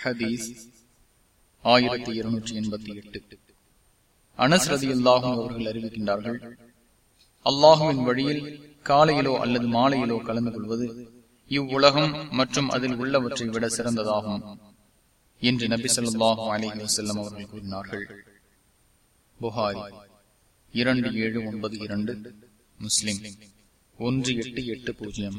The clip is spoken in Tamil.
ஹதீஸ் ஆயிரத்தி இருநூற்றி எண்பத்தி எட்டு. அனஸ்ரதி அல்லாஹும் அவர்கள் அறிவிக்கின்றார்கள் அல்லாஹுவின் வழியில் காலையிலோ அல்லது மாலையிலோ கலந்து கொள்வது இவ்வுலகம் மற்றும் அதில் உள்ளவற்றை விட சிறந்ததாகும் என்று நபி சொல்லாஹு அலி வசல்லம் அவர்கள் கூறினார்கள். புகாரி இரண்டு ஏழு ஒன்பது இரண்டு முஸ்லிம் ஒன்று எட்டு எட்டு பூஜ்ஜியம்